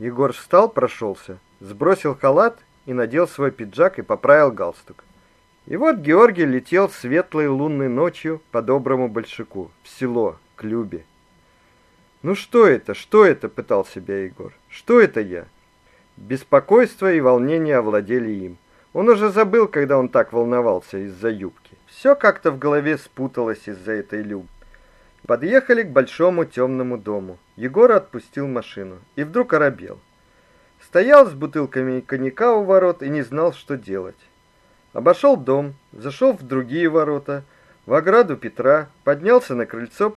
Егор встал, прошелся, сбросил халат и надел свой пиджак и поправил галстук. И вот Георгий летел светлой лунной ночью по доброму большаку в село, к Любе. Ну что это? Что это? пытал себя Егор. Что это я? Беспокойство и волнение овладели им. Он уже забыл, когда он так волновался из-за юбки. Все как-то в голове спуталось из-за этой любви. Подъехали к большому темному дому. Егор отпустил машину и вдруг оробел. Стоял с бутылками коньяка у ворот и не знал, что делать. Обошел дом, зашел в другие ворота, в ограду Петра, поднялся на крыльцо,